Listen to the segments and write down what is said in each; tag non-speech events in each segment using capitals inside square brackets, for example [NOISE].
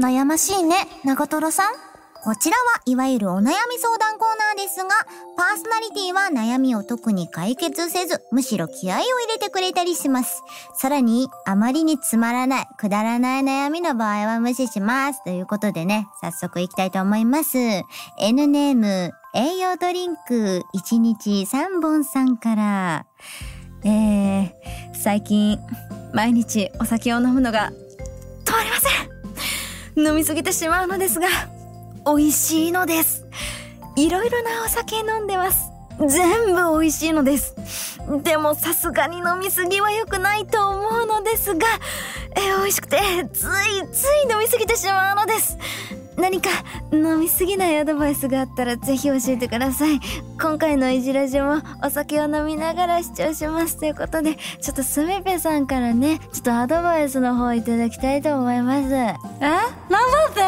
悩ましいね、長瀞さん。こちらはいわゆるお悩み相談コーナーですが、パーソナリティは悩みを特に解決せず、むしろ気合を入れてくれたりします。さらに、あまりにつまらない、くだらない悩みの場合は無視します。ということでね、早速いきたいと思います。N ネーム、栄養ドリンク1日3本さんから、えー、最近、毎日お酒を飲むのが飲みすぎてしまうのですが、美味しいのです。いろいろなお酒飲んでます。全部美味しいのです。でもさすがに飲みすぎは良くないと思うのですが、え美味しくてついつい飲みすぎてしまうのです。何か飲みすぎないアドバイスがあったらぜひ教えてください。今回のいじらじもお酒を飲みながら視聴しますということで、ちょっとすみぺさんからね、ちょっとアドバイスの方いただきたいと思います。え？なんだって？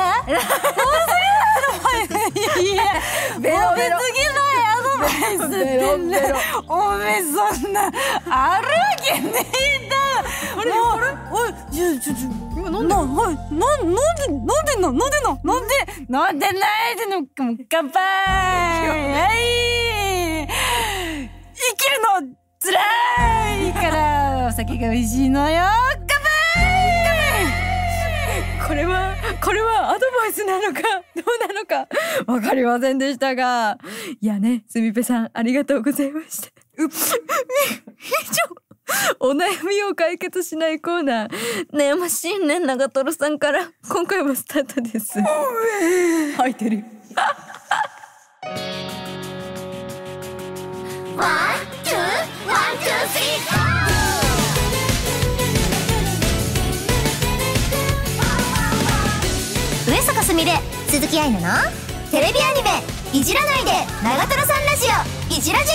いやベロベいアドバイスってベロベロ。おめえそんなあるわけねえだ。あれ？あれ？おいちょちょちょ今飲んでなはいな飲んで飲んでんの飲んでんの飲んで飲んでないでのもう乾杯はい生きるのつらいからお酒が美味しいのよ乾杯これは、これはアドバイスなのか、どうなのか、わかりませんでしたが。いやね、すみぺさん、ありがとうございました。うっ、以上、[LAUGHS] お悩みを解決しないコーナー、悩ましいね、長瀞さんから、今回もスタートです。[LAUGHS] 吐いてる。One, two, one, two, three、上坂すみれ、鈴木愛奈のテレビアニメ「いじらないで長瀞さんラジオいじらじ」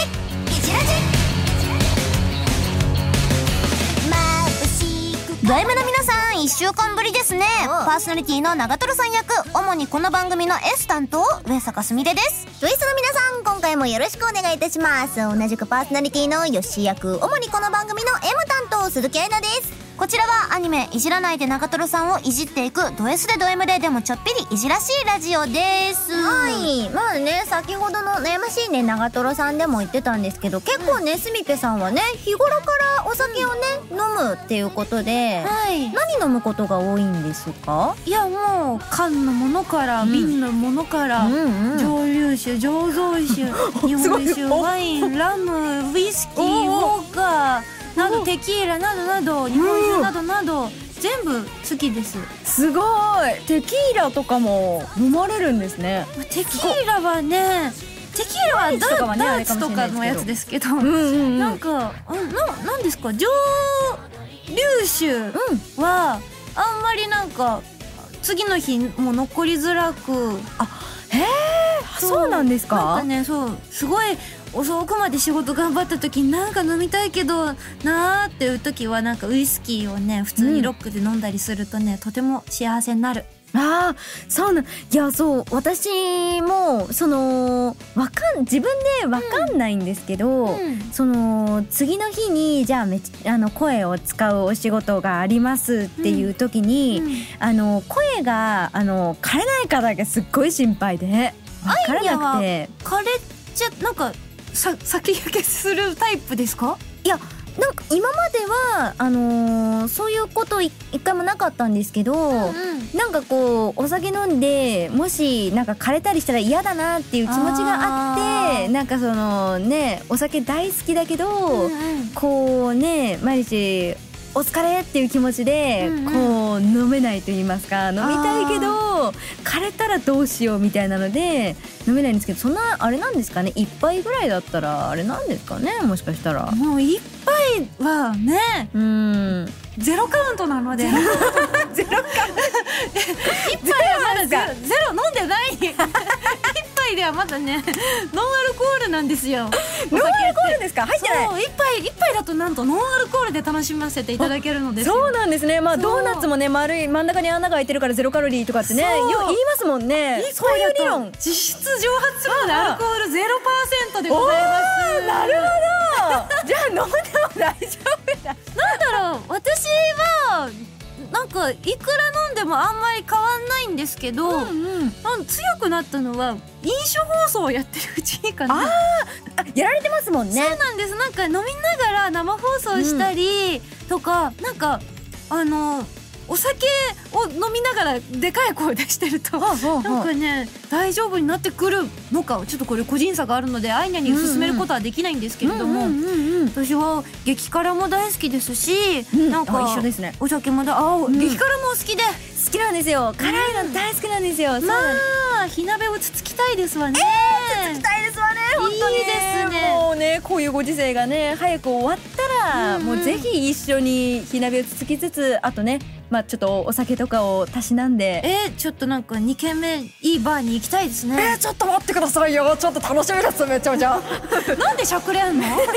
ド M の皆さん1週間ぶりですね。パーソナリティの長瀞さん役。主にこの番組の S 担当上坂すみれです。ド S の皆さん今回もよろしくお願いいたします。同じくパーソナリティのヨッシー役。主にこの番組の M 担当鈴木愛菜ですこちらはアニメ「いじらないで長瀞さん」をいじっていくド S でド M ででもちょっぴりいじらしいラジオですはい。まあね先ほどの悩ましいね長瀞さんでも言ってたんですけど結構ねすみぺさんはね日頃からお酒をね飲むっていうことではい。何飲むことが多いんですか？いやもう缶のものから、うん。瓶のものから、うんうん。蒸留酒醸造酒 [LAUGHS] 日本酒おワインラムウイスキーウおォッカーなどテキーラなどなど日本酒などなど全部好きです。すごい。テキーラとかも飲まれるるんですね。テキーラはねテキーラはワインとダーツとかのやつですけど、うんうんうん。なんかあななんですか？蒸留酒はあんまりなんか次の日も残りづらく。あそうなんですか？なんかねそう。すごい遅くまで仕事頑張った時になんか飲みたいけどなーっていう時はなんかウイスキーをね普通にロックで飲んだりするとね、とても幸せになる。ああそうなん。いやそう私もそのわかん自分でわかんないんですけど、その次の日にじゃあめちあの声を使うお仕事がありますっていう時に、あの声があの枯れないかだけすっごい心配で。分からなくて。枯れちゃなんかさ先焼けするタイプですか？なんか今まではあのーそういうことい一回もなかったんですけど、なんかこうお酒飲んでもしなんか枯れたりしたら嫌だなっていう気持ちがあってあー。なんかそのねお酒大好きだけど、うんうん。こうね毎日お疲れっていう気持ちで、うんうん。こう飲めないと言いますか飲みたいけど枯れたらどうしようみたいなので飲めないんですけどそんなあれなんですかね一杯ぐらいだったらあれなんですかねもしかしたら。もう一杯はねうん。ゼロカウントなので。ゼロカウント。一杯はまだゼロ [LAUGHS] ゼロ飲んでない一杯ではまだね [LAUGHS] ノンアルコールなんですよ [LAUGHS] ノンアルコールですか？入ってない一杯一杯だとなんとノンアルコールで楽しませていただけるのでそうなんですね。まあドーナツもね丸い真ん中に穴が開いてるからゼロカロリーとかってねよ言いますもんね。一そういう理論。実質蒸発するのでアルコールゼロパーセントでございますなるほど。じゃあ飲んでも大丈夫だ。なんだろう私はなんかいくら飲んでもあんまり変わんないんですけど、うんうん。強くなったのは飲酒放送をやってるうちにかな。ああやられてますもんね。そうなんです。なんか飲みながら生放送したりとか、なんかあのお酒を飲みながらでかい声出してるとなんかね大丈夫になってくるのかちょっとこれ個人差があるのでアイニャに勧めることはできないんですけれども、私は激辛も大好きですし、うん。なんかあ一緒ですね。お酒もだあ、ん。激辛も好きで好きなんですよ。辛いの大好きなんですよ、そうまあ火鍋をつつきたいですわね、たいですわね本当にいいですね。もうねこういうご時世がね早く終わったら、うんうん。もうぜひ一緒に火鍋をつつきつつあとねまあちょっとお酒とかをたしなんで。えーちょっとなんか2軒目いいバーに行きたいですね。ちょっと待ってくださいよ。ちょっと楽しみですめちゃめちゃ。[LAUGHS] なんでしゃくれんの？なんで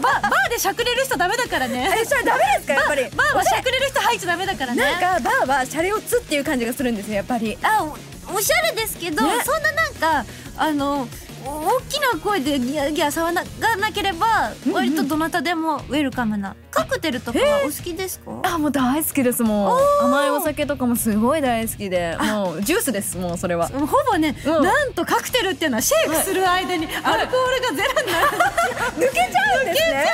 ババーでしゃくれる人ダメだからね。えそれダメですかやっぱり。バーはしゃくれる人入っちゃダメだからね。なんかバーはシャレオツっていう感じがするんですよやっぱり。あおおしゃれですけど、ね。そんななんかあのお大きな声でギャーギャー騒がなければ割とどなたでもウェルカムな。カクテルとかはお好きですか、あもう大好きですもう。甘いお酒とかもすごい大好きでもうジュースですもうそれは。ほぼね、うん。なんとカクテルっていうのはシェイクする間にアルコールがゼロになる、[LAUGHS] 抜けちゃうんですね。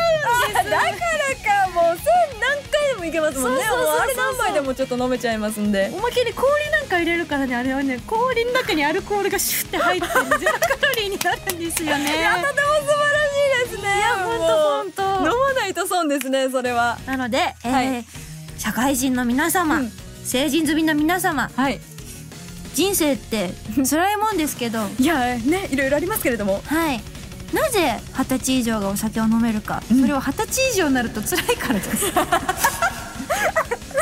あ [LAUGHS] だからかもういけますもんねあれ何杯でもちょっと飲めちゃいますんで。おまけに氷なんか入れるからねあれはね氷の中にアルコールがシュッて入ってゼロカロリーになるんですよね。[LAUGHS] いやとても素晴らしいですね。いいやほんとほんと飲まないと損ですねそれは。なので、えーはい。社会人の皆様、うん。成人済みの皆様はい。人生って辛いもんですけど。[LAUGHS] いやねいろいろありますけれども。はい。なぜ二十歳以上がお酒を飲めるか、うん。それは二十歳以上になると辛いからです [LAUGHS]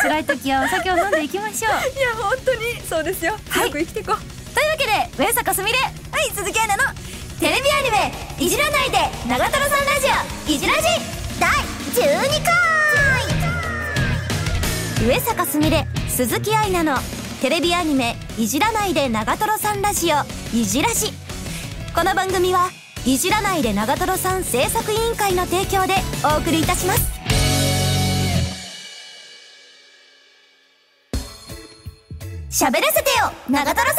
辛い時はお酒を飲んでいきましょう。いや本当にそうですよ。はい。早く生きていこう。というわけで上坂すみれ。はい鈴木アナのテレビアニメ「いじらないで長瀞さんラジオ。いじらじ」第12回。上坂すみれ鈴木愛菜のテレビアニメ「いじらないで長瀞さんラジオ。いじらじ」この番組はいじらないで長瀞さん制作委員会の提供でお送りいたします喋らせてよ長瀞さん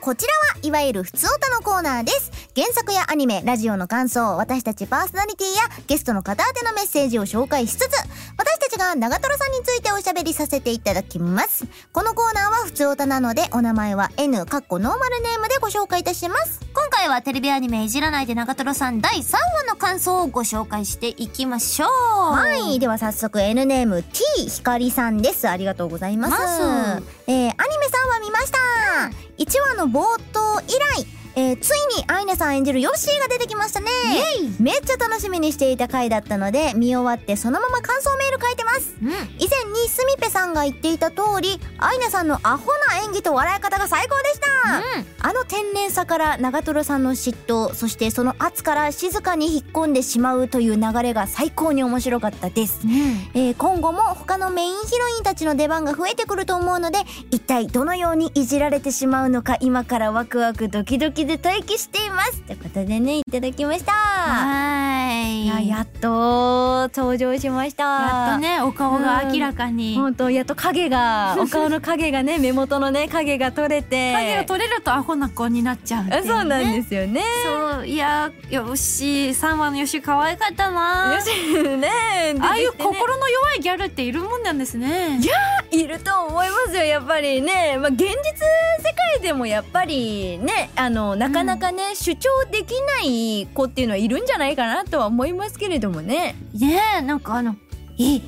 こちらはいわゆる普通歌のコーナーです。原作やアニメ、ラジオの感想、私たちパーソナリティやゲストの方宛てのメッセージを紹介しつつ、私たちが長瀞さんについておしゃべりさせていただきます。このコーナーは普通歌なので、お名前は N、かっこノーマルネームでご紹介いたします。今回はテレビアニメいじらないで長瀞さん第3話の感想をご紹介していきましょう。はい。では早速 N ネーム T ひかりさんです。ありがとうございます。ますえー、アニメ3話見ました。1話の冒頭以来、えーついにアイネさん演じるヨッシーが出てきましたね。めっちゃ楽しみにしていた回だったので見終わってそのまま感想メール書いてます。うん。以前にスミペさんが言っていた通りアイネさんのアホな演技と笑い方が最高でした、あの天然さから長瀞さんの嫉妬そしてその圧から静かに引っ込んでしまうという流れが最高に面白かったです。えー今後も他のメインヒロインたちの出番が増えてくると思うので一体どのようにいじられてしまうのか今からワクワクドキドキで待機しています。ということでねいただきました。はい。いややっと登場しました。やっとねお顔が明らかに。本当やっと影がお顔の影がね [LAUGHS] 目元のね影が取れて。影が取れるとアホな子になっちゃうね。そうなんですよね。そういやよし3話のよし可愛かったな。よしね。ああいう心の弱いギャルっているもんなんですね。いやいると思いますよやっぱりね、まあ、現実世界でもやっぱりねあのなかなかね、主張できない子っていうのはいるんじゃないかなとは思いますけれどもね。ねえなんかあのいい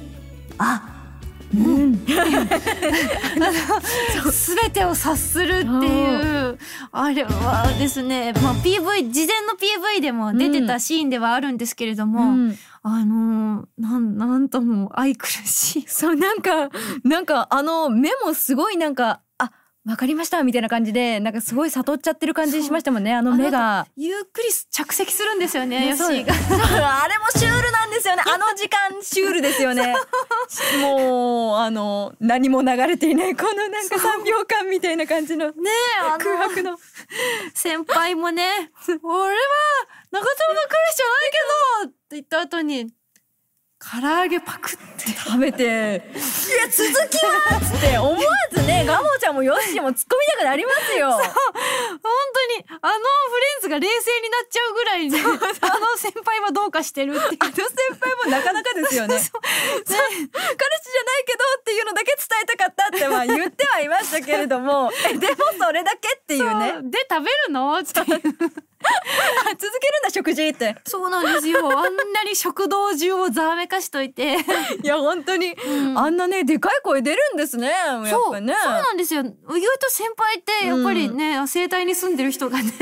あうん、[LAUGHS] すべてを察するっていうあれはですね、まあ、PV 事前の PV でも出てたシーンではあるんですけれども、うん。あのーなんなんとも愛くるしい。そうなんかなんかあの目もすごいなんかあわかりましたみたいな感じでなんかすごい悟っちゃってる感じしましたもんね。あの目が。ゆっくり着席するんですよね。[LAUGHS] あれもシュールなんですよね。あの時間シュールですよね。[LAUGHS] もうあの何も流れていないこのなんか3秒間みたいな感じの。ねえあの空白の。先輩もね「[LAUGHS] 俺は長友の彼氏じゃないけど!」って言った後に「唐揚げパクって。食べて、いや、続きはっつって。[LAUGHS] 思わずね、ガモちゃんもヨッシーも突っ込みたくなりますよ。[LAUGHS] 本当にあのフレンズが冷静になっちゃうぐらいね [LAUGHS] あの先輩はどうかしてるっていう。あの先輩もなかなかですよね。そう。彼氏じゃないけどっていうのだけ伝えたかったってまあ言ってはいましたけれども、えでもそれだけっていうね。で食べるの？って [LAUGHS] 続けるんだ食事って。そうなんですよ。あんなに食堂中をざわめかしといて。[LAUGHS] いや本当に、ん。あんなねでかい声出るんですね。やっそうぱね。そうなんですよ。意外と先輩ってやっぱりね、生態に住んでる人がね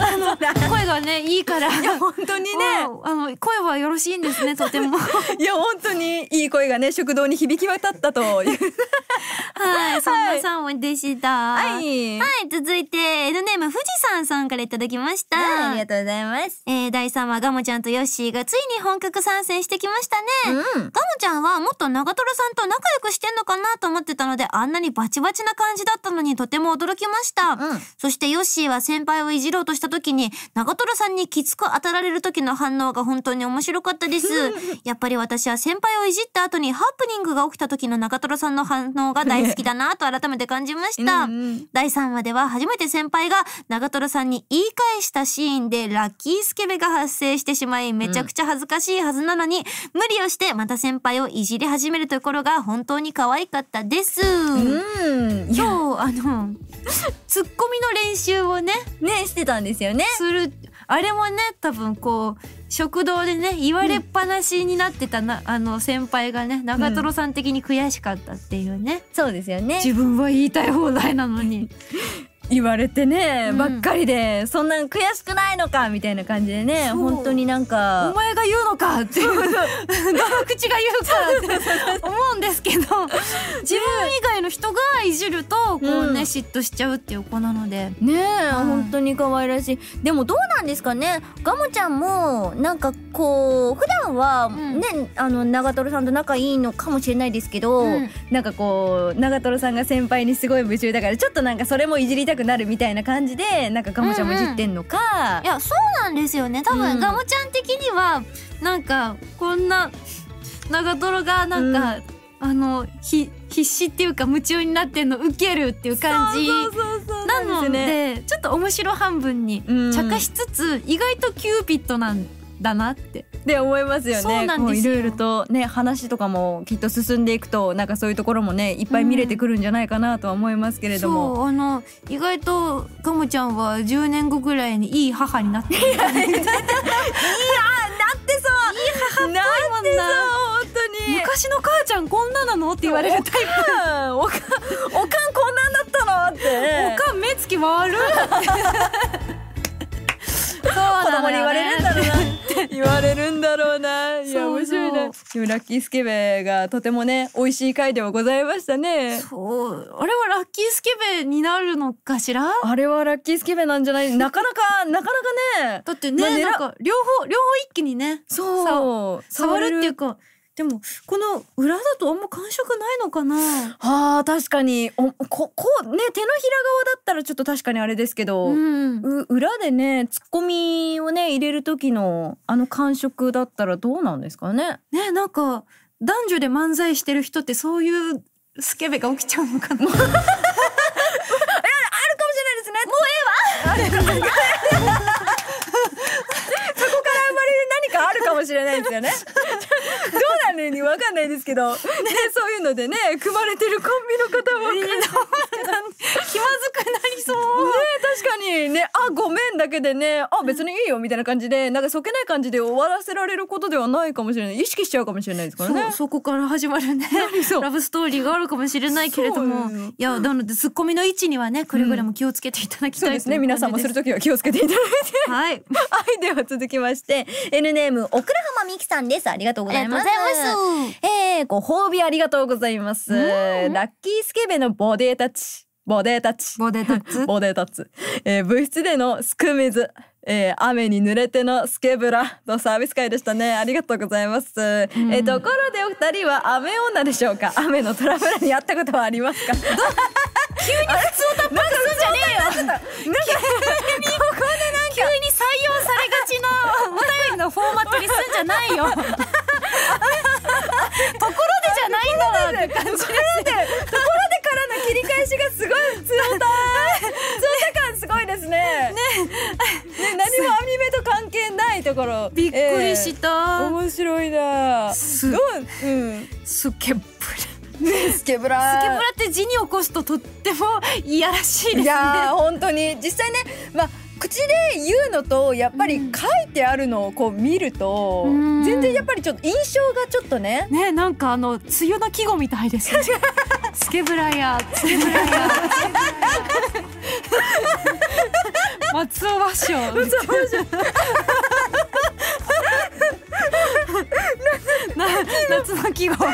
あの [LAUGHS] 声がねいいから。いや本当にね。うん。あの声はよろしいんですねとても。いや本当にいい声がね食堂に響き渡ったという。はいそんな3話でした。はい。はい続いて N ネーム富士山さんからいただきました、ありがとうございます。えー、第3話ガモちゃんとヨッシーがついに本格参戦してきましたね、うん。ガモちゃんはもっと長瀞さんと仲良くしてんのかなと思ってたのであんなにバチバチな感じだったのにとても驚きました、うん。そしてヨッシーは先輩をいじろうとした時に長瀞さんにきつく当たられる時の反応が本当に面白かったです。[LAUGHS] やっぱり私は先輩をいじった後にハプニングが起きた時の長瀞さんの反応が大好きだなと改めて感じました、うんうん。第3話では初めて先輩が長瀞さんに言い返したシーンでラッキースケベが発生してしまいめちゃくちゃ恥ずかしいはずなのに、無理をしてまた先輩をいじり始めるところが本当に可愛かったです。うん。今日あのツッコミの練習をねねしてたんですよね。するあれもね多分こう食堂でね言われっぱなしになってたな、あの先輩がね長瀞さん的に悔しかったっていうね、そうですよね。自分は言いたい放題なのに [LAUGHS] 言われてね、うん。ばっかりでそんなん悔しくないのかみたいな感じでね本当になんおか前が言うのかっていう。どの口が言うかって思うん。ですけど自分以外の人がいじるとこうね、うん。嫉妬しちゃうっていう子なので。ね本当に可愛らしい。でもどうなんですかね。ガモちゃんもなんかこう普段はん。ね、あの長瀞さんと仲いいのかもしれないですけど、うん。なんかこう長瀞さんが先輩にすごい夢中だからちょっとなんかそれもいじりたくなるみたいな感じでなんかガモちゃんもいじってんのか、いやそうなんですよね。多分、うん。ガモちゃん的にはなんかこんな長瀞がなんか、あのひ必死っていうか夢中になってんのウケるっていう感じそうそうそうなのでですよね。ちょっと面白半分にうん。茶化しつつ、意外とキューピッドなんだなってで思いますよね。そうなんですよ。こういろいろとね話とかもきっと進んでいくとなんかそういうところもねいっぱい見れてくるんじゃないかなとは思いますけれども、そうあの意外とガモちゃんは10年後ぐらいにいい母になってるみたいな。[LAUGHS] なってそう。いい母っぽいもんな本当に。昔の母ちゃんこんななのって言われるタイプおかんおかんこんなんだったのっておかん目つき悪いそう子なのよね供に言われるんだろうな言われるんだろうな。いや面白いねでもラッキースケベがとてもね美味しい回ではございましたね。そう。あれはラッキースケベになるのかしら？あれはラッキースケベなんじゃない？なかなか [LAUGHS] なかなかね。だってね、まあ狙なんか両方両方一気にねそう。触るっていうかでもこの裏だとあんま感触ないのかな？はあ確かに。おここうね手のひら側だったらちょっと確かにあれですけど、うん。う裏でねツッコミをね入れる時のあの感触だったらどうなんですかね？ねなんか男女で漫才してる人ってそういうスケベが起きちゃうのかな？[LAUGHS] もしれないですよね。どうなのにわかんないですけど、ね、そういうのでね組まれてるコンビの方もね気まずくなりそう確かにねあごめんだけでねあ別にいいよみたいな感じでなんかそけない感じで終わらせられることではないかもしれない。意識しちゃうかもしれないですからね。そうそこから始まるね。ラブストーリーがあるかもしれないけれども。いやなのでツッコミの位置にはねくれぐれも気をつけていただきたい、そうです。ね皆さんもするときは気をつけていただいて。はい。[LAUGHS] はいでは続きまして N ネームオクラハマミキさんです。ありがとうございます。えー、ご褒美ありがとうございます。ラッキースケベのボデータッチボデータッチ。ボデタッツ [LAUGHS] ボデータッチ、えー、部室でのすく水。えー、雨に濡れてのスケブラ。のサービス会でしたね。ありがとうございます、えーところでお二人は雨女でしょうか？雨のトラブルにあったことはありますか？[LAUGHS] 急に普通をタップすんじゃねえよ。なんか [LAUGHS] 急にここでなんか急に採用されがちなお便りのフォーマットにすんじゃないよ。[LAUGHS] ところでじゃないんだわって感じですところでからの切り返しがすごい強た強た感すごいですね。ね。ね何も網目と関係ないところ。びっくりした、面白いな。すどううん。スケブラ。スケブラ。スケブラって字に起こすととってもいやらしいですね。いやー本当に。実際ねまあ口で言うのとやっぱり書いてあるのをこう見ると、うん。全然やっぱりちょっと印象がちょっとね。ねなんかあの梅雨の季語みたいですね。[LAUGHS] スケブラやスケブラや。松尾芭蕉。な夏の季語。[LAUGHS]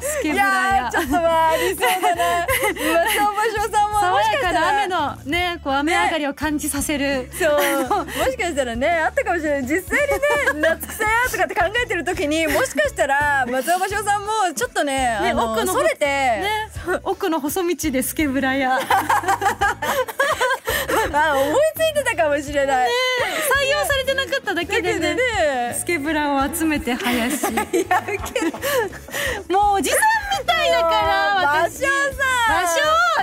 スケいブラや。ちょっとまあありそうだな。[LAUGHS] 松尾芭蕉さんも爽もしかやかなしたら雨のねこう雨上がりを感じさせる、そう。[LAUGHS] もしかしたらねあったかもしれない。実際にね [LAUGHS] 夏草やとかって考えてる時にもしかしたら松尾芭蕉さんもちょっとねあの奥のそれて、ね奥の細道でスケブラや。[LAUGHS] あ思いついてたかもしれない、採用されてなかっただけででねね。スケブラを集めて林。いやけど。もうおじさんいだから私場所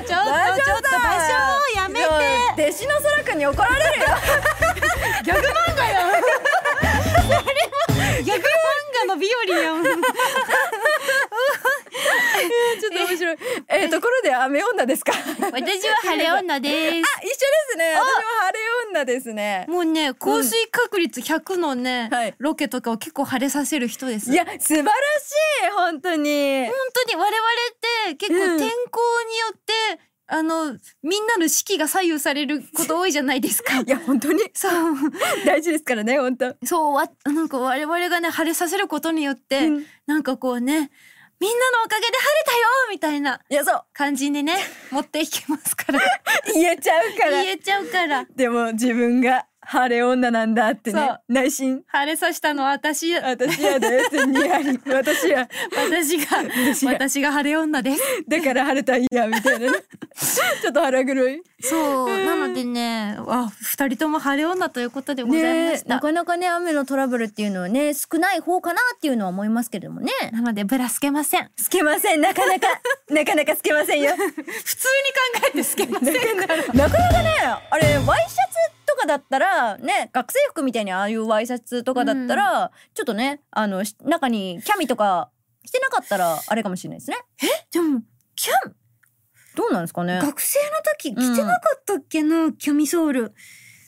ちょっとちょっと場所やめてて弟子の空くんに怒られるよ。ギャグ漫画やギャグ漫画のビオリやん。[LAUGHS] ちょっと面白い。えーところで雨女ですか？あ一緒で私は晴れ女です。すね。私も晴れ女ですね。もうね降水確率100のね、はい。ロケとかを結構晴れさせる人です。いや素晴らしい本当に。本当に我々って結うん。構天候によって、あのみんなの士気が左右されること多いじゃないですか。いや本当に。そう。[LAUGHS] 大事ですからね本当。そうわなんか我々がね晴れさせることによって、うん。なんかこうねみんなのおかげで晴れたよみたいな。いやそう。感じにね持っていきますから。[LAUGHS] 言えちゃうから。言えちゃうから。でも自分が晴れ女なんだってね。内心。晴れさせたのは私や私やでってにやり。私や [LAUGHS] 私が私が晴れ女です。だから晴れたんやみたいなね。[LAUGHS] ちょっと腹黒い。そう。なのでねあ二人とも晴れ女ということでございました、ねなかなかね雨のトラブルっていうのはね少ない方かなっていうのは思いますけれどもね。なのでブラつけません。つけません。なかなか。[LAUGHS] なかなかつけませんよ。普通に考えてつけませんなかなかねあれワイシャツとかだったらね学生服みたいにああいうワイシャツとかだったら、ちょっとねあのし中にキャミとか着てなかったらあれかもしれないですね。でもキャンどうなんですかね。学生の時着てなかったっけな、キャミソール。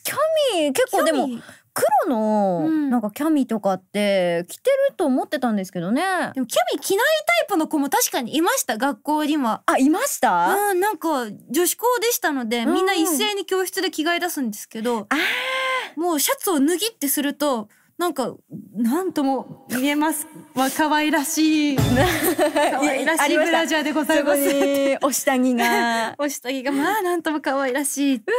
キャミ結構でも黒のうん。なんかキャミとかって着てると思ってたんですけどね、でもキャミ着ないタイプの子も確かにいました学校には。あいました？あーなんか女子校でしたので、うんみんな一斉に教室で着替え出すんですけどあもうシャツを脱ぎってするとなんかなんとも見えます。わ可愛らしい。可愛らしいブラジャーでございます。にお下着が。[LAUGHS] お下着がまあなんとも可愛らしいって。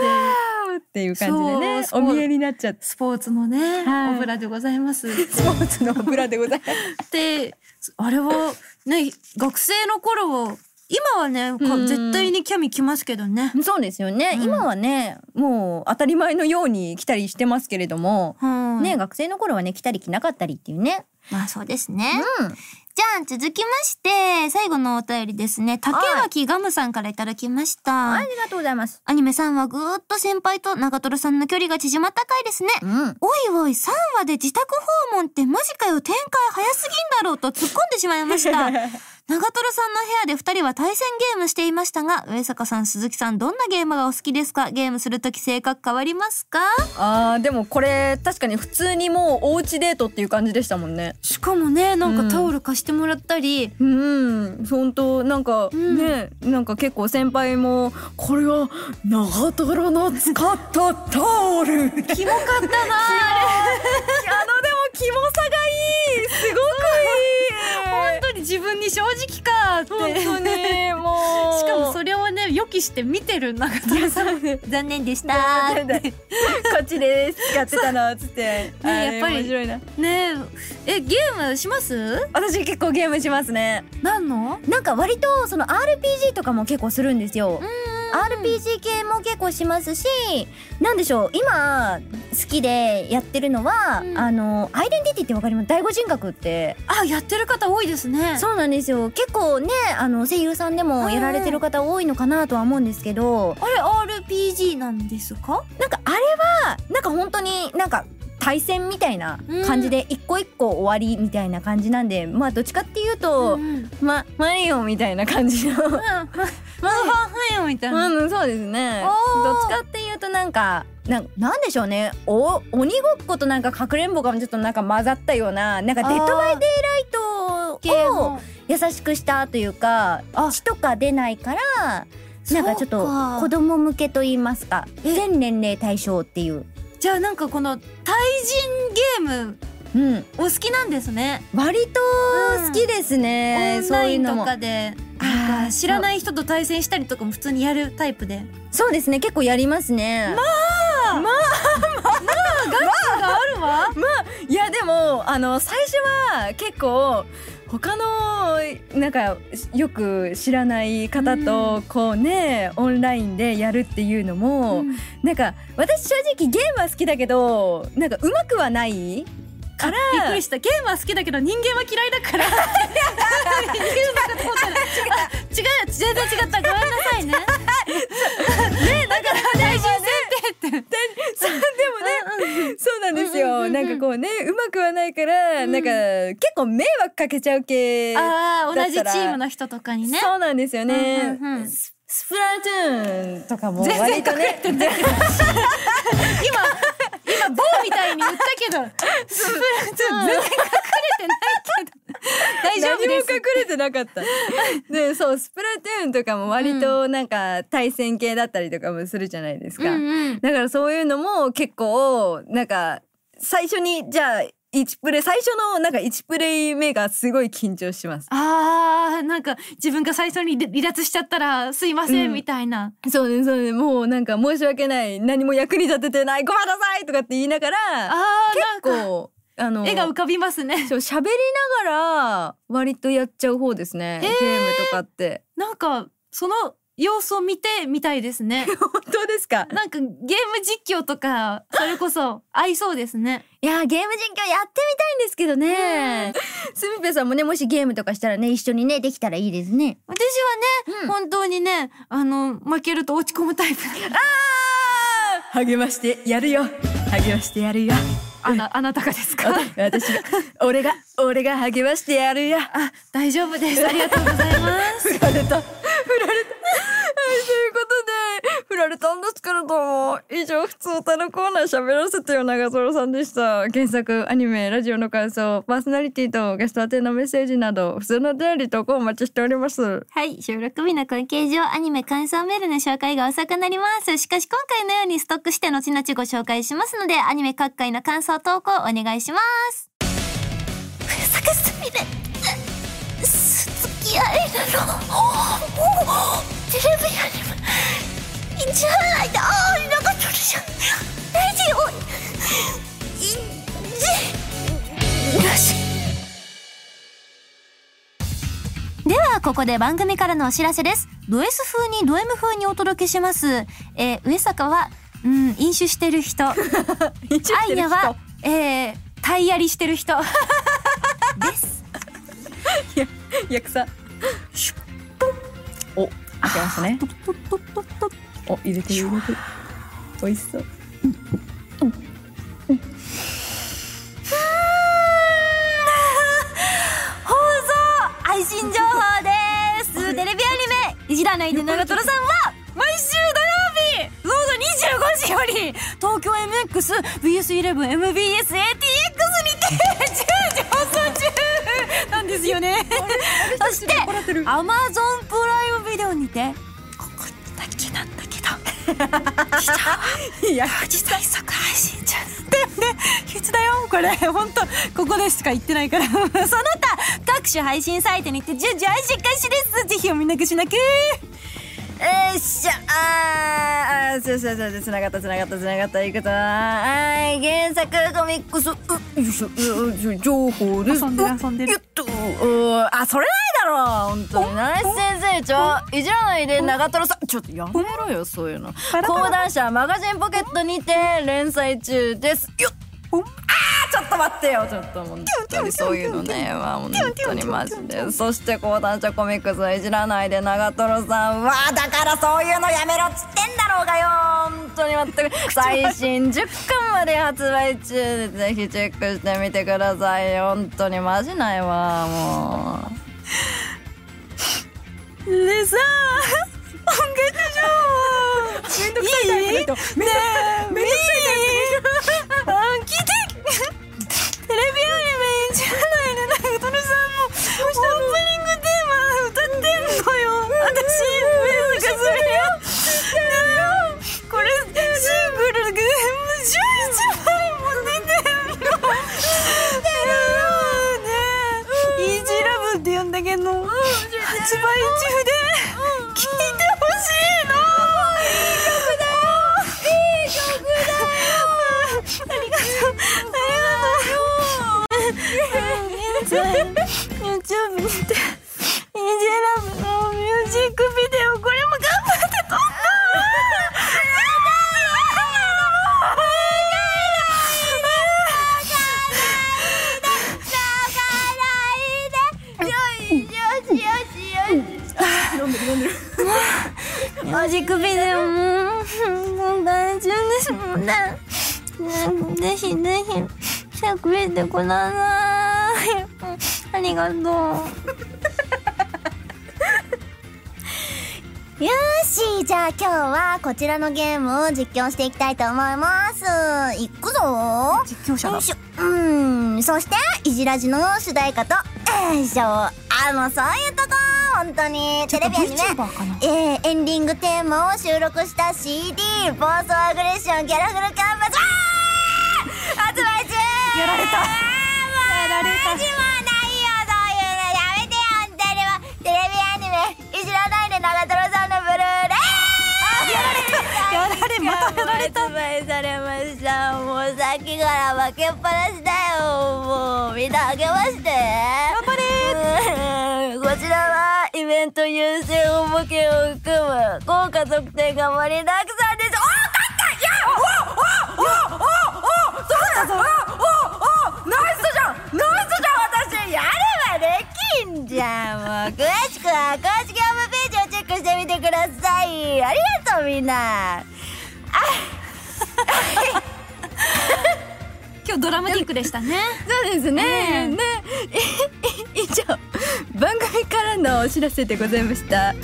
っていう感じでね。お見えになっちゃってスポーツのね、はい。オブラでございます。スポーツのブラでございます。であれはね学生の頃は今はね絶対にキャミ着ますけどね。そうですよね、うん。今はねもう当たり前のように来たりしてますけれども、うん。ね学生の頃はね来たり来なかったりっていうね。まあそうですね。うん。じゃあ続きまして最後のお便りですね。竹脇ガムさんからいただきました。ありがとうございます。アニメさんはぐーっと先輩と長瀞さんの距離が縮まった回ですね。うん。おいおい3話で自宅訪問ってマジかよ。展開早すぎんだろうと突っ込んでしまいました。[LAUGHS] 長瀞さんの部屋で2人は対戦ゲームしていましたが上坂さん鈴木さんどんなゲームがお好きですか？ゲームするとき性格変わりますか？あーでもこれ確かに普通にもうおうちデートっていう感じでしたもんね。しかもねなんうん。かタオル貸してもらったり、うん本当なんか、ん。ねなんか結構先輩もこれは長瀞の使ったタオル。[LAUGHS] キモかったなあ [LAUGHS] あのでもキモさがいい。すごくいに正直かって。本当にもう。[LAUGHS] しかもそれをね予期して見てる長瀞さん残念でした。こっちです。使ってたのつって。あれやっぱり。面白いな。ね。ええゲームします？私結構ゲームしますね。何の？なんか割とその RPG とかも結構するんですよ RPG 系も結構しますしなんでしょう今好きでやってるのは、うん。あのアイデンティティってわかります？第五人格。ってあやってる方多いですね。そうなんですよ。結構ねあの声優さんでもやられてる方多いのかなとは思うんですけど。あれ RPG なんですか？なんかあれはなんか本当になんか対戦みたいな感じで一個一個終わりみたいな感じなんで、まあどっちかっていうと、うんまマリオみたいな感じの。まあはいよみたいなうん、そうですねどっちかっていうとなんかなんなんでしょうねお鬼ごっことなんかかくれんぼがちょっとなんか混ざったようななんかデッドバイデイライトを優しくしたというか血とか出ないからなんかちょっと子供向けと言いますか全年齢対象っていう、じゃあなんかこの対人ゲームうん、お好きなんですね。割と好きですね、オンそラインとかでなんか知らない人と対戦したりとかも普通にやるタイプで。そう。ですね。結構やりますね。まあまがあるわ。[LAUGHS] いやでもあの最初は結構他のなんかよく知らない方とこうね、オンラインでやるっていうのも、うん。なんか私正直ゲームは好きだけどなんかうまくはないからびっくりした。ゲームは好きだけど人間は嫌いだから。[LAUGHS] 言うのかと思ったらあ違う。全然違った。ごめんなさいね。[LAUGHS] ねだから大事前提って。そうでもね、そうなんですよ、なんかこうねうまくはないから、うん。なんか結構迷惑かけちゃう系ああ同じチームの人とかにね。そうなんですよね、ススプラトゥーンとかも全然割とね。今今棒みたいに言ったけどスプラトゥーン全然隠れてないけど大丈夫何もです隠れてなかった。[LAUGHS] で、そう、スプラトゥーンとかも割となんか対戦系だったりとかもするじゃないですか。うんうん。だからそういうのも結構、なんか、最初に、じゃあ、1プレイ、最初のなんか1プレイ目がすごい緊張します。あーなんか自分が最初に離脱しちゃったらすいません、うん。みたいな。そうね、そうね、もうなんか申し訳ない、何も役に立ててない、ごめんなさいとかって言いながら、あー結なんか構、あの、絵が浮かびますねそう喋りながら割とやっちゃう方ですね、ゲームとかって。なんかその様子を見てみたいですね [LAUGHS] 本当ですか？なんかゲーム実況とかそれこそ合いそうですねいやゲーム実況やってみたいんですけどね。すみぺさんもねもしゲームとかしたらね一緒にねできたらいいですね。私はね、うん本当にねあの負けると落ち込むタイプ励ましてやるよ。励ましてやるよ。あなあなたがですか？私が俺が俺が励ましてやるよ。あ大丈夫ですありがとうございます [LAUGHS] 振られた。振られた。はい、ということで、振られたんですけれども、以上、普通歌のコーナー喋らせてよ長瀞さんでした。原作、アニメ、ラジオの感想、パーソナリティとゲスト宛てのメッセージなど、普通のお便り投稿お待ちしております。はい収録日の関係上アニメ感想メールの紹介が遅くなりますしかし今回のようにストックして後々ご紹介しますのでアニメ各回の感想投稿お願いします坂すみれ付き合いなのテレビアニメじゃないだあーなかったじゃんラジオいよしではここで番組からのお知らせです。ド S 風にド M 風にお届けします。えー、上坂はうん [LAUGHS] 飲酒してる人。アイナはえー、タイヤリしてる人。です。役さ。お、開けましたね。お、入れてる。入れてる。美味しそう。放送配信情報です。テレビアニメ「石田内で長瀞さん」は毎週土曜日午後25時より東京 MXBS11MBSATX にて10時放送中なんですよね。そして Amazon プライムビデオにていや、実際即配信中。だよね必だよこれ。[LAUGHS] 本当ここでしか言ってないから。[LAUGHS] その他各種配信サイトにて順次配信開始です。ぜひお見逃しなく。えっしゃあーそうそうそうつながったつながったつながったいくぞはい原作コミックス。うよいしょ情報です。遊んでる遊んでる。あそれだろ本当に。ナイス先生ちょいじらないで長瀞さん。ちょっとやめろよそういうの。講談社マガジンポケットにて連載中です。よっ。ちょっと待ってよ。ちょっと本当にそういうのね。まあ本当にマジで。そして講談社コミックスはいじらないで長瀞さん。はだからそういうのやめろっつってんだろうがよ。本当に待って最新10巻まで発売中でぜひチェックしてみてくださいよ。本当にマジないわもうでさ音楽上めんどくさいタイプの人。めんどくさいタイプの人。あ聞いて。テレビアニメじゃないねなんかトルさんもオープニングテーマ歌ってんのよで聞いてほしいの。いい曲だよ。いい曲だよありがとう。ありがとう。YouTube にててください。ありがとう。よしじゃあ今日はこちらのゲームを実況してい。きたい。と思い。ますい。くぞ実況者よい。しょうんそしてい。じらじの主題歌とよい。しょあのそうい。うとこ本当にテレビアニメえー、エンディングテーマを収録した CD「暴走アグレッションギャラフルキャンバス」ー発売中やられた負けっぱなしだよ。もうみんなあげまして。頑張れ。こちらはイベント優先応募券を含む豪華特典が盛りだくさんです。おー勝ったいやおおおおおおそうだぞおおおナイスじゃんナイスじゃん私やればできんじゃんもう詳しくは公式ホームページをチェックしてみてくださいありがとうみんな今日ドラマティックでしたね。そうですね。ね、い以上番組からのお知らせでございました。え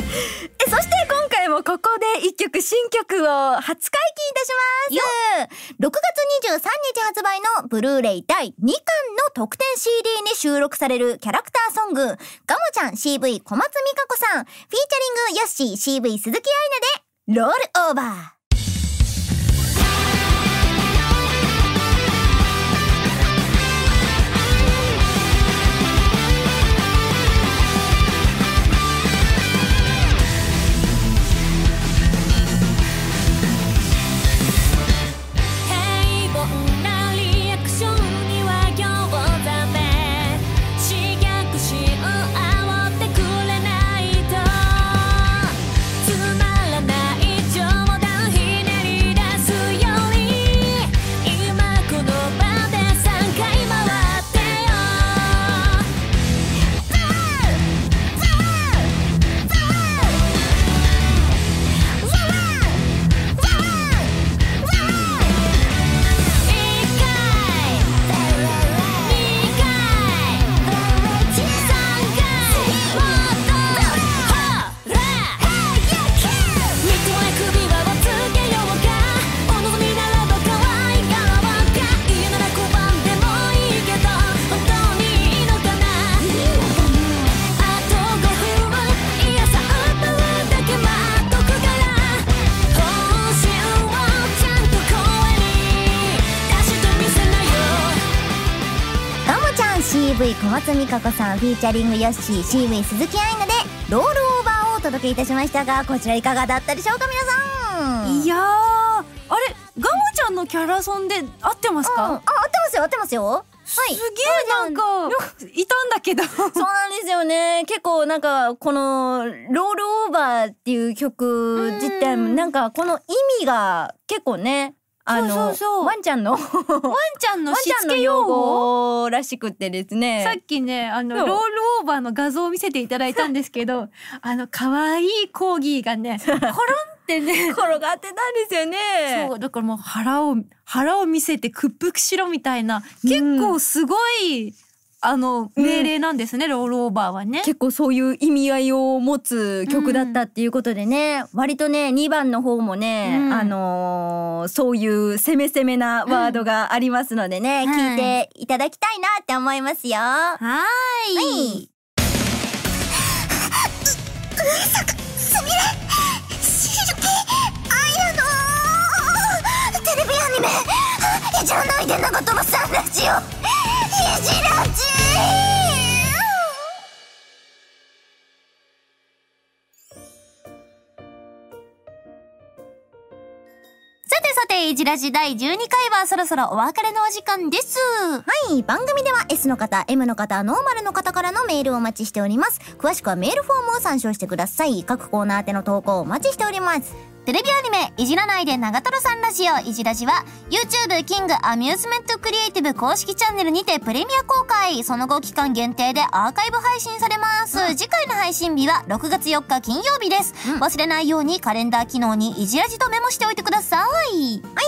そして今回もここで一曲新曲を初解禁いたします。6月23日発売のブルーレイ第2巻の特典 CD に収録されるキャラクターソング、ガモちゃん CV 小松美香子さん、フィーチャリングヨッシー CV 鈴木愛菜でロールオーバー。小松未可子さんフィーチャリングヨッシー CV 鈴木愛奈でロールオーバーをお届けいたしましたがこちらいかがだったでしょうか皆さん？いやー、あれ、ガモちゃんのキャラソンで合ってますうん、あ合ってますよ合ってますよ。すげえなんかいたんだけど。[LAUGHS] そうなんですよね。結構なんかこのロールオーバーっていう曲自体もなんかこの意味が結構ね、あのそうそうそう。ワンちゃんの [LAUGHS] ワンちゃんのしつけ用用語語らしくってですね。さっきねあのロールオーバーの画像を見せていただいたんですけど [LAUGHS] あの可愛いコーギーがねコロンってね。転がってたんですよね。そう。だからもう腹を腹を見せて屈服しろみたいな結構すごい、あの命令なんですね、ロールオーバーはね。結構そういう意味合いを持つ曲だったっていうことでね、割とね2番の方もね、うんあのーそういう攻め攻めなワードがありますのでね、はい聞いていただきたいなって思いますよ。はーい。はいすみれしるきあやのテレビアニメ「いじらないで長瀞さんラジオ」「いじらじ」さてさて、いじらじ第12回はそろそろお別れのお時間です。はい、番組では S の方、M の方、ノーマルの方からのメールをお待ちしております。詳しくはメールフォームを参照してください。各コーナー宛ての投稿をお待ちしております。テレビアニメ、いじらないで長瀞さんラジオ、いじらじは、YouTube キングアミューズメントクリエイティブ公式チャンネルにてプレミア公開。その後期間限定でアーカイブ配信されます。次回の配信日は6月4日金曜日です。忘れないようにカレンダー機能にいじらじとメモしておいてください。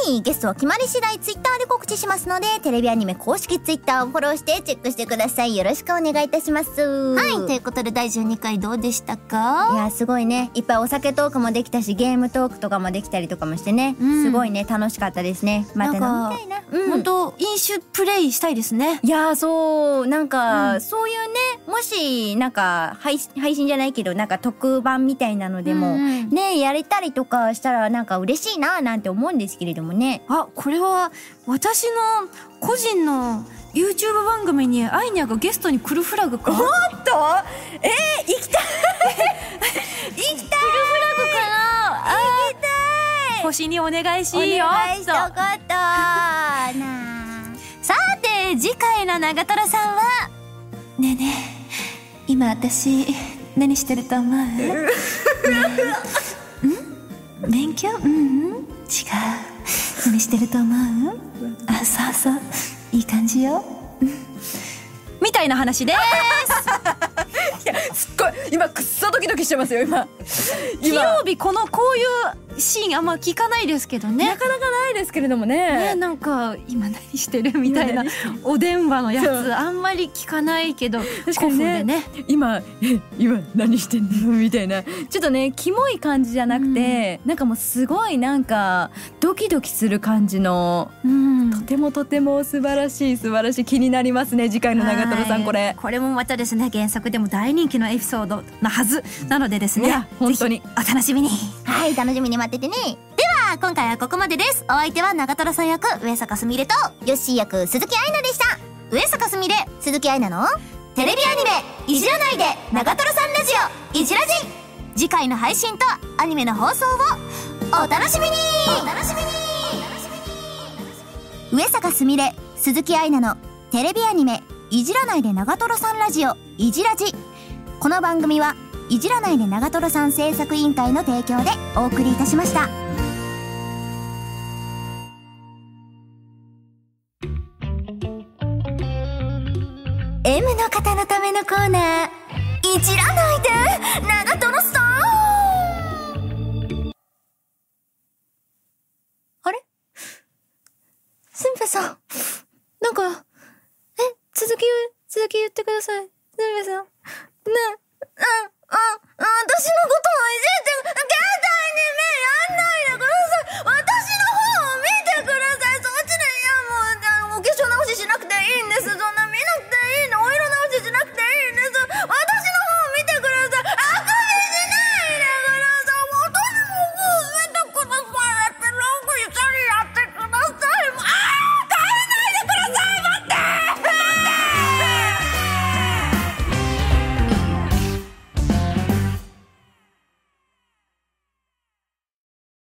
はい、ゲストは決まり次第 Twitter で告知しますので、テレビアニメ公式 Twitter をフォローしてチェックしてください。よろしくお願いいたします。はい、ということで第12回どうでしたか？いやすごいね。いっぱいお酒トークもできたしゲームトークとかもできたりとかもしてね、うん。すごいね。楽しかったですね。また飲みたいなうん。本当飲酒プレイしたいですね。いやーそう。なんか、うん。そういうねもしなんか配信配信じゃないけどなんか特番みたいなのでも、うんうん。ねやれたりとかしたらなんか嬉しいななんて思うんですけれどもね。あ、これは私の個人の YouTube 番組にアイニャがゲストに来るフラグか？おっと！えー、行きたい！[LAUGHS] 行きたい。来るフラグかな？行きたい。星にお願いしおよ願いしとうこと。なさて次回の長瀞さんは？ねえねえ。今私何してると思う、[LAUGHS] ねえん？勉強？うんうん？違う何してると思う？あそうそう。いい感じよ。うんみたいな話です。[LAUGHS] すっごい。今くっそドキドキしてますよ今。金曜日このこういうシーンあんま聞かないですけどね。なかなかないですけれどもね。ねなんか今何してるみたいなお電話のやつあんまり聞かないけど確かにね。ね。今え今何してんの？みたいな。ちょっとねキモい感じじゃなくて、なんかもうすごいなんかドキドキする感じのうん。とてもとても素晴らしい素晴らしい気になりますね次回の長瀞さんこれはい。これ。もまたですね原作でも大人気のエピソードなはずなのでですね。本当に。お楽しみにはい、楽しみに待っててね。では、今回はここまでです。お相手は長瀞さん役、上坂すみれと、ヨッシー役、鈴木愛菜でした。上坂すみれ、鈴木愛菜の、テレビアニメ、いじらないで、長瀞さんラジオ、いじらじ次回の配信とアニメの放送を、お楽しみにお楽しみに上坂すみれ、鈴木愛菜の、テレビアニメ、いじらないで長瀞さんラジオ、いじらじこの番組は、いじらないで長瀞さん制作委員会の提供でお送りいたしました。M の方のためのコーナー、いじらないで長瀞さんあれ？すんぺさん、なんか、え、続き、続き言ってください。すんぺさん。ね、